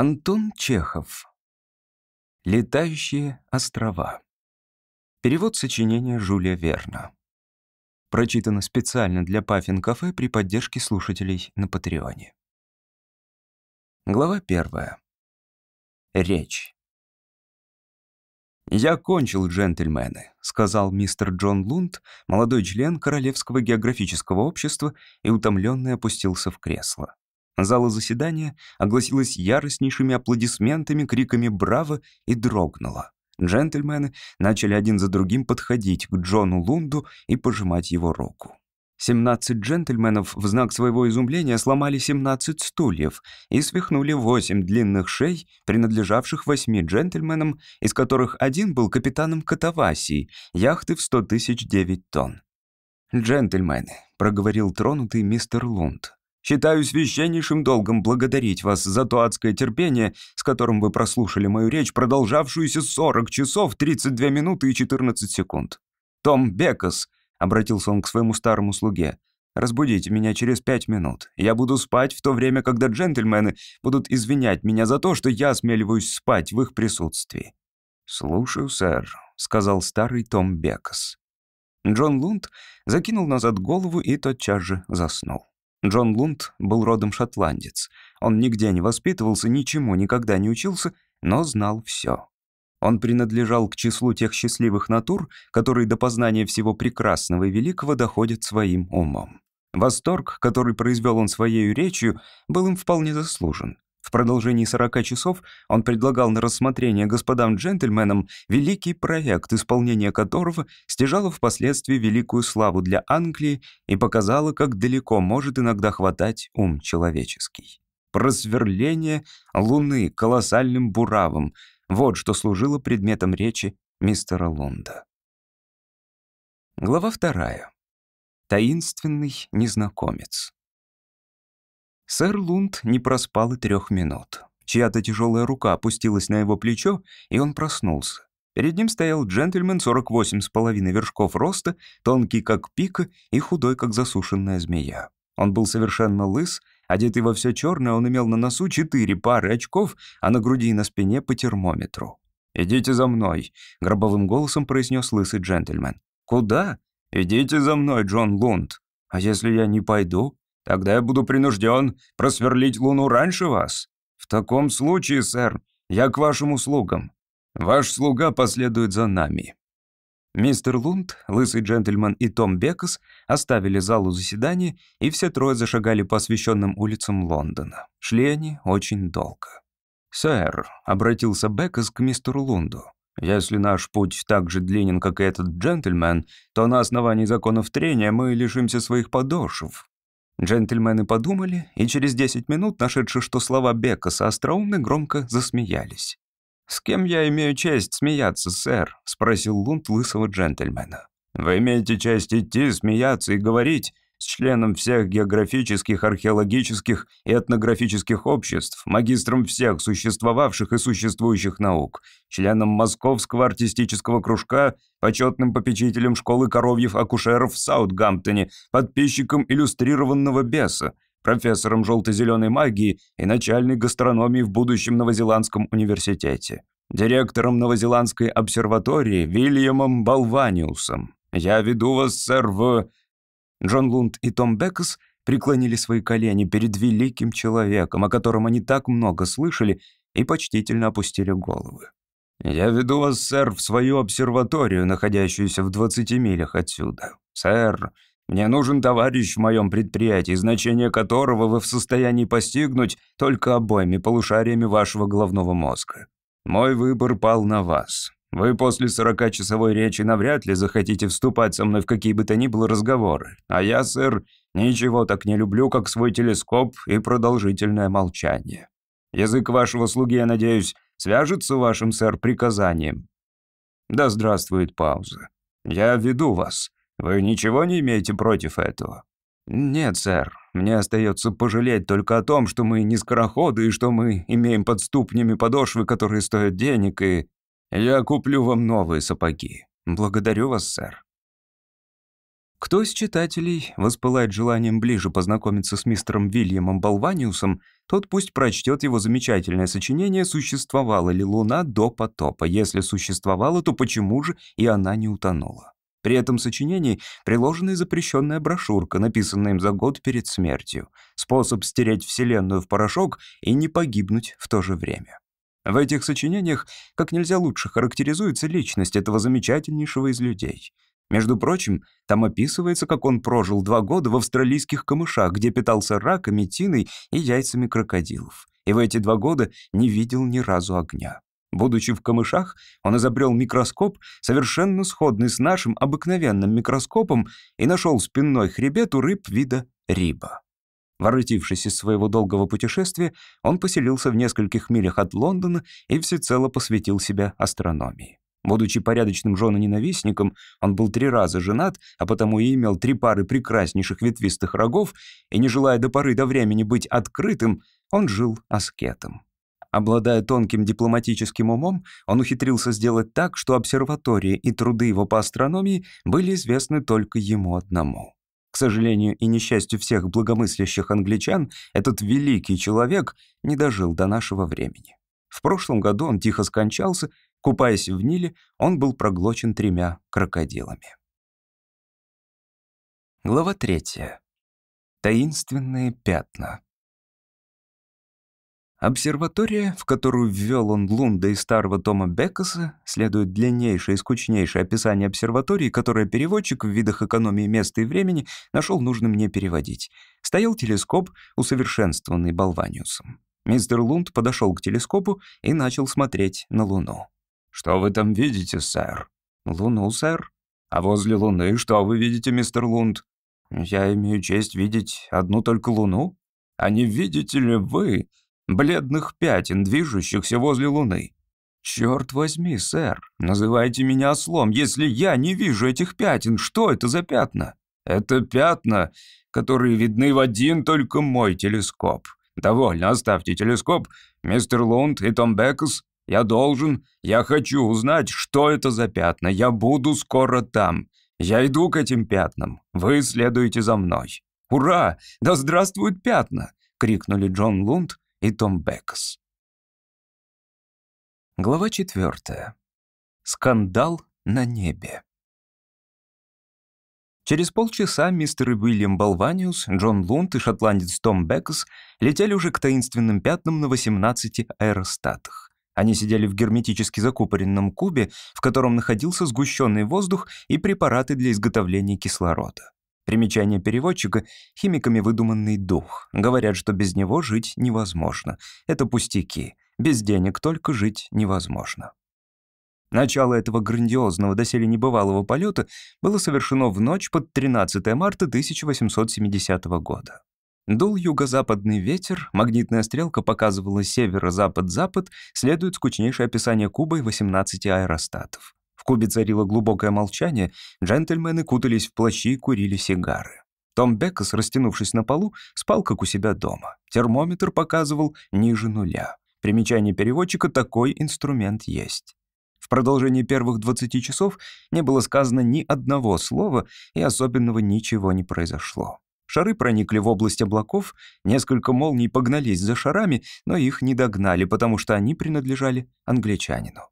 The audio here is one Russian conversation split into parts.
Антон Чехов. Летающие острова. Перевод сочинения Жюля Верна. Прочитано специально для Паффин Кафе при поддержке слушателей на Патреоне. Глава первая. Речь. «Я кончил, джентльмены», — сказал мистер Джон Лунд, молодой член Королевского географического общества, и утомленный опустился в кресло. Зала заседания огласилась яростнейшими аплодисментами, криками «Браво!» и дрогнула. Джентльмены начали один за другим подходить к Джону Лунду и пожимать его руку. Семнадцать джентльменов в знак своего изумления сломали семнадцать стульев и свихнули восемь длинных шей, принадлежавших восьми джентльменам, из которых один был капитаном Катавасии, яхты в сто тысяч девять тонн. «Джентльмены», — проговорил тронутый мистер Лунд, Считаю священнейшим долгом благодарить вас за то адское терпение, с которым вы прослушали мою речь, продолжавшуюся 40 часов, 32 минуты и 14 секунд. Том Бекас, — обратился он к своему старому слуге, — разбудите меня через пять минут. Я буду спать в то время, когда джентльмены будут извинять меня за то, что я осмеливаюсь спать в их присутствии. «Слушаю, сэр», — сказал старый Том Бекас. Джон Лунд закинул назад голову и тотчас же заснул. Джон Лунд был родом шотландец. Он нигде не воспитывался, ничему никогда не учился, но знал все. Он принадлежал к числу тех счастливых натур, которые до познания всего прекрасного и великого доходят своим умом. Восторг, который произвел он своей речью, был им вполне заслужен. В продолжении 40 часов он предлагал на рассмотрение господам-джентльменам великий проект, исполнение которого стяжало впоследствии великую славу для Англии и показало, как далеко может иногда хватать ум человеческий. Просверление Луны колоссальным буравом — вот что служило предметом речи мистера Лунда. Глава вторая. Таинственный незнакомец. Сэр Лунд не проспал и трех минут. Чья-то тяжелая рука опустилась на его плечо, и он проснулся. Перед ним стоял джентльмен 48 с половиной вершков роста, тонкий как пика и худой как засушенная змея. Он был совершенно лыс, одетый во все черное, он имел на носу четыре пары очков, а на груди и на спине по термометру. «Идите за мной», — гробовым голосом произнес лысый джентльмен. «Куда?» «Идите за мной, Джон Лунд. А если я не пойду?» Тогда я буду принужден просверлить Луну раньше вас. В таком случае, сэр, я к вашим услугам. Ваш слуга последует за нами». Мистер Лунд, лысый джентльмен и Том Бекас оставили залу заседания, и все трое зашагали по освещенным улицам Лондона. Шли они очень долго. «Сэр», — обратился Бекас к мистеру Лунду, «если наш путь так же длинен, как и этот джентльмен, то на основании законов трения мы лишимся своих подошв. Джентльмены подумали, и через 10 минут, нашедшие что слова Бекаса остроумны, громко засмеялись. «С кем я имею честь смеяться, сэр?» — спросил Лунд лысого джентльмена. «Вы имеете честь идти, смеяться и говорить с членом всех географических, археологических и этнографических обществ, магистром всех существовавших и существующих наук, членом Московского артистического кружка, почетным попечителем школы коровьев-акушеров в Саутгамптоне, подписчиком иллюстрированного беса, профессором желто-зеленой магии и начальной гастрономии в будущем Новозеландском университете, директором Новозеландской обсерватории Вильямом Балваниусом. Я веду вас, сэр, в... Джон Лунд и Том Беккес преклонили свои колени перед великим человеком, о котором они так много слышали, и почтительно опустили головы. «Я веду вас, сэр, в свою обсерваторию, находящуюся в 20 милях отсюда. Сэр, мне нужен товарищ в моем предприятии, значение которого вы в состоянии постигнуть только обоими полушариями вашего головного мозга. Мой выбор пал на вас. Вы после сорокачасовой речи навряд ли захотите вступать со мной в какие бы то ни было разговоры. А я, сэр, ничего так не люблю, как свой телескоп и продолжительное молчание. Язык вашего слуги, я надеюсь, свяжется с вашим, сэр, приказанием. Да здравствует пауза. Я веду вас. Вы ничего не имеете против этого? Нет, сэр. Мне остается пожалеть только о том, что мы не скороходы и что мы имеем под ступнями подошвы, которые стоят денег, и «Я куплю вам новые сапоги. Благодарю вас, сэр». Кто из читателей воспылает желанием ближе познакомиться с мистером Вильямом Болваниусом, тот пусть прочтет его замечательное сочинение «Существовала ли Луна до потопа? Если существовала, то почему же и она не утонула?» При этом сочинении приложена и запрещенная брошюрка, написанная им за год перед смертью. Способ стереть Вселенную в порошок и не погибнуть в то же время. В этих сочинениях как нельзя лучше характеризуется личность этого замечательнейшего из людей. Между прочим, там описывается, как он прожил два года в австралийских камышах, где питался раками, тиной и яйцами крокодилов. И в эти два года не видел ни разу огня. Будучи в камышах, он изобрел микроскоп, совершенно сходный с нашим обыкновенным микроскопом, и нашел спинной хребет у рыб вида риба. Воротившись из своего долгого путешествия, он поселился в нескольких милях от Лондона и всецело посвятил себя астрономии. Будучи порядочным женоненавистником, он был три раза женат, а потому и имел три пары прекраснейших ветвистых рогов, и, не желая до поры до времени быть открытым, он жил аскетом. Обладая тонким дипломатическим умом, он ухитрился сделать так, что обсерватории и труды его по астрономии были известны только ему одному. Сожалению и несчастью всех благомыслящих англичан, этот великий человек не дожил до нашего времени. В прошлом году он тихо скончался, купаясь в Ниле, он был проглочен тремя крокодилами. Глава третья. Таинственные пятна. Обсерватория, в которую ввел он Лунда и старого Тома Беккеса, следует длиннейшее и скучнейшее описание обсерватории, которое переводчик в видах экономии места и времени нашел нужным не переводить. Стоял телескоп, усовершенствованный Болваниусом. Мистер Лунд подошел к телескопу и начал смотреть на Луну. «Что вы там видите, сэр?» «Луну, сэр». «А возле Луны что вы видите, мистер Лунд?» «Я имею честь видеть одну только Луну». «А не видите ли вы бледных пятен, движущихся возле Луны. «Черт возьми, сэр, называйте меня ослом. Если я не вижу этих пятен, что это за пятна?» «Это пятна, которые видны в один только мой телескоп. Довольно, оставьте телескоп. Мистер Лунд и Том Беккес, я должен, я хочу узнать, что это за пятна. Я буду скоро там. Я иду к этим пятнам. Вы следуете за мной». «Ура! Да здравствуют пятна!» — крикнули Джон Лунд и Том Беккс. Глава четвертая. Скандал на небе. Через полчаса мистер Уильям Болваниус, Джон Лунд и шотландец Том Беккс летели уже к таинственным пятнам на 18 аэростатах. Они сидели в герметически закупоренном кубе, в котором находился сгущенный воздух и препараты для изготовления кислорода. Примечание переводчика — химиками выдуманный дух. Говорят, что без него жить невозможно. Это пустяки. Без денег только жить невозможно. Начало этого грандиозного, доселе небывалого полета было совершено в ночь под 13 марта 1870 года. Дул юго-западный ветер, магнитная стрелка показывала северо-запад-запад, следует скучнейшее описание Кубы и 18 аэростатов кубе царило глубокое молчание, джентльмены кутались в плащи и курили сигары. Том Беккес, растянувшись на полу, спал как у себя дома. Термометр показывал ниже нуля. Примечание переводчика «такой инструмент есть». В продолжении первых 20 часов не было сказано ни одного слова, и особенного ничего не произошло. Шары проникли в область облаков, несколько молний погнались за шарами, но их не догнали, потому что они принадлежали англичанину.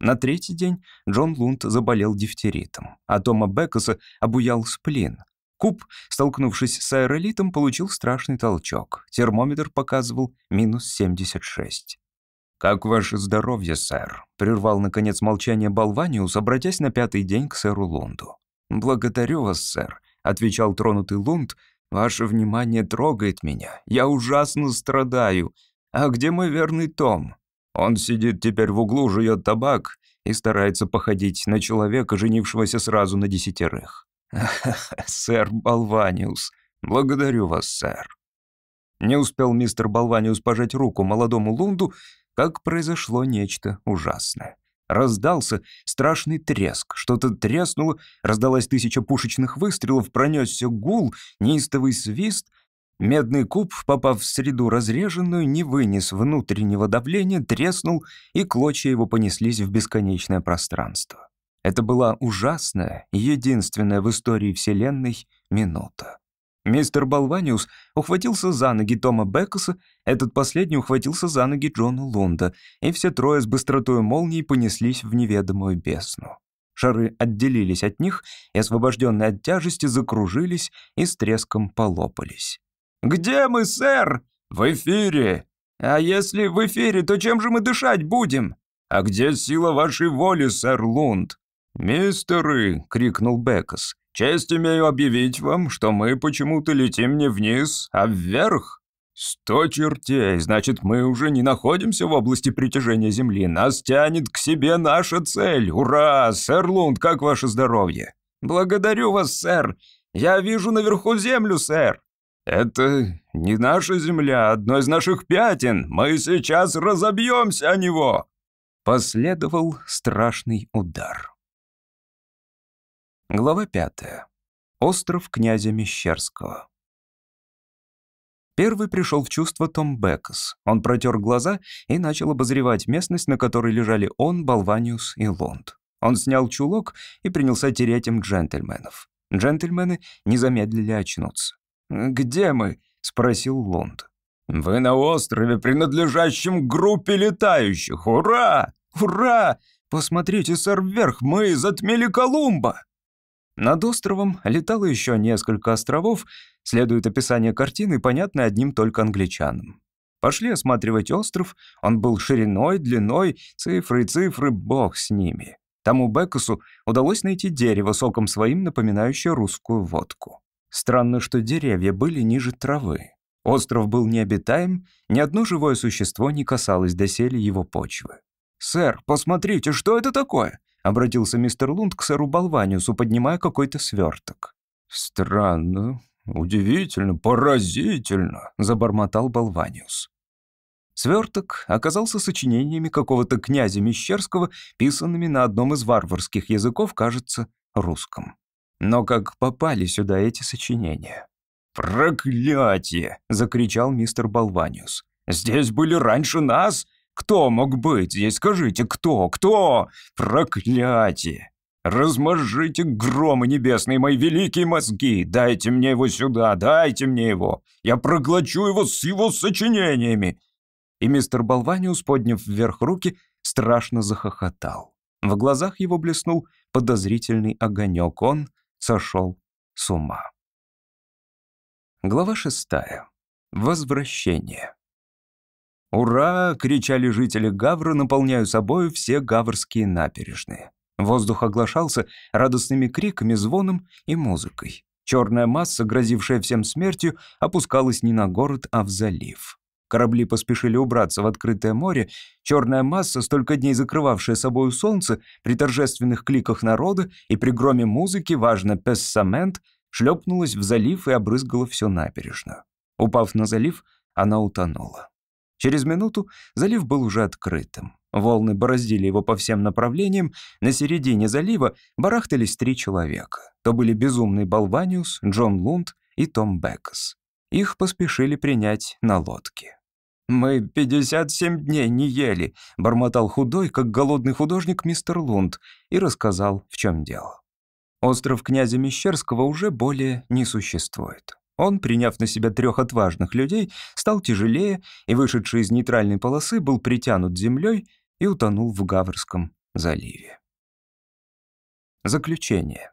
На третий день Джон Лунд заболел дифтеритом, а Тома Беккеса обуял сплин. Куб, столкнувшись с аэролитом, получил страшный толчок. Термометр показывал минус 76. «Как ваше здоровье, сэр?» — прервал, наконец, молчание Болваниус, обратясь на пятый день к сэру Лунду. «Благодарю вас, сэр», — отвечал тронутый Лунд. «Ваше внимание трогает меня. Я ужасно страдаю. А где мой верный Том? Он сидит теперь в углу, жует табак и старается походить на человека, женившегося сразу на десятерых. сэр Болваниус, благодарю вас, сэр. Не успел мистер Болваниус пожать руку молодому Лунду, как произошло нечто ужасное. Раздался страшный треск, что-то треснуло, раздалась тысяча пушечных выстрелов, пронесся гул, неистовый свист, Медный куб, попав в среду разреженную, не вынес внутреннего давления, треснул, и клочья его понеслись в бесконечное пространство. Это была ужасная, единственная в истории Вселенной минута. Мистер Болваниус ухватился за ноги Тома Беккеса, этот последний ухватился за ноги Джона Лунда, и все трое с быстротой молнии понеслись в неведомую бездну. Шары отделились от них и, освобожденные от тяжести, закружились и с треском полопались. «Где мы, сэр?» «В эфире!» «А если в эфире, то чем же мы дышать будем?» «А где сила вашей воли, сэр Лунд?» «Мистеры!» — крикнул Беккес. «Честь имею объявить вам, что мы почему-то летим не вниз, а вверх. Сто чертей, значит, мы уже не находимся в области притяжения Земли. Нас тянет к себе наша цель. Ура! Сэр Лунд, как ваше здоровье?» «Благодарю вас, сэр. Я вижу наверху Землю, сэр». «Это не наша Земля, одно из наших пятен. Мы сейчас разобьемся о него!» Последовал страшный удар. Глава пятая. Остров князя Мещерского. Первый пришел в чувство Том Беккес. Он протер глаза и начал обозревать местность, на которой лежали он, Болваниус и Лонд. Он снял чулок и принялся тереть им джентльменов. Джентльмены не замедлили очнуться. «Где мы?» — спросил Лонд. «Вы на острове, принадлежащем группе летающих! Ура! Ура! Посмотрите, сэр, вверх, мы затмили Колумба!» Над островом летало еще несколько островов, следует описание картины, понятное одним только англичанам. Пошли осматривать остров, он был шириной, длиной, цифры, цифры, бог с ними. Тому Беккусу удалось найти дерево соком своим, напоминающее русскую водку. Странно, что деревья были ниже травы. Остров был необитаем, ни одно живое существо не касалось доселе его почвы. «Сэр, посмотрите, что это такое?» — обратился мистер Лунд к сэру Болваниусу, поднимая какой-то сверток. «Странно, удивительно, поразительно», — забормотал Болваниус. Сверток оказался сочинениями какого-то князя Мещерского, писанными на одном из варварских языков, кажется, русском. Но как попали сюда эти сочинения? «Проклятие!» — закричал мистер Болваниус. «Здесь были раньше нас? Кто мог быть здесь? Скажите, кто? Кто? Проклятие! Размажите громы небесные, мои великие мозги! Дайте мне его сюда, дайте мне его! Я проглочу его с его сочинениями!» И мистер Болваниус, подняв вверх руки, страшно захохотал. В глазах его блеснул подозрительный огонек. Он сошел с ума. Глава шестая. Возвращение. «Ура!» — кричали жители Гавра, наполняя собой все гаврские набережные. Воздух оглашался радостными криками, звоном и музыкой. Черная масса, грозившая всем смертью, опускалась не на город, а в залив. Корабли поспешили убраться в открытое море. Черная масса, столько дней закрывавшая собою солнце, при торжественных кликах народа и при громе музыки, важно, пессамент, шлепнулась в залив и обрызгала всю набережную. Упав на залив, она утонула. Через минуту залив был уже открытым. Волны бороздили его по всем направлениям. На середине залива барахтались три человека. То были безумный Болваниус, Джон Лунд и Том Беккес. Их поспешили принять на лодке. «Мы 57 дней не ели», — бормотал худой, как голодный художник мистер Лунд, и рассказал, в чем дело. Остров князя Мещерского уже более не существует. Он, приняв на себя трех отважных людей, стал тяжелее и, вышедший из нейтральной полосы, был притянут землей и утонул в Гаврском заливе. Заключение.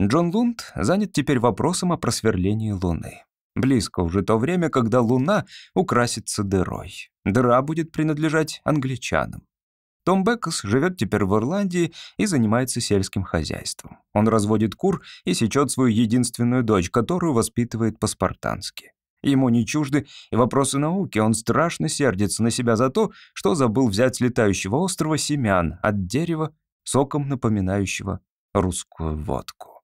Джон Лунд занят теперь вопросом о просверлении Луны. Близко уже то время, когда Луна украсится дырой. Дыра будет принадлежать англичанам. Том Беккес живет теперь в Ирландии и занимается сельским хозяйством. Он разводит кур и сечет свою единственную дочь, которую воспитывает по-спартански. Ему не чужды и вопросы науки, он страшно сердится на себя за то, что забыл взять с летающего острова семян от дерева, соком напоминающего русскую водку.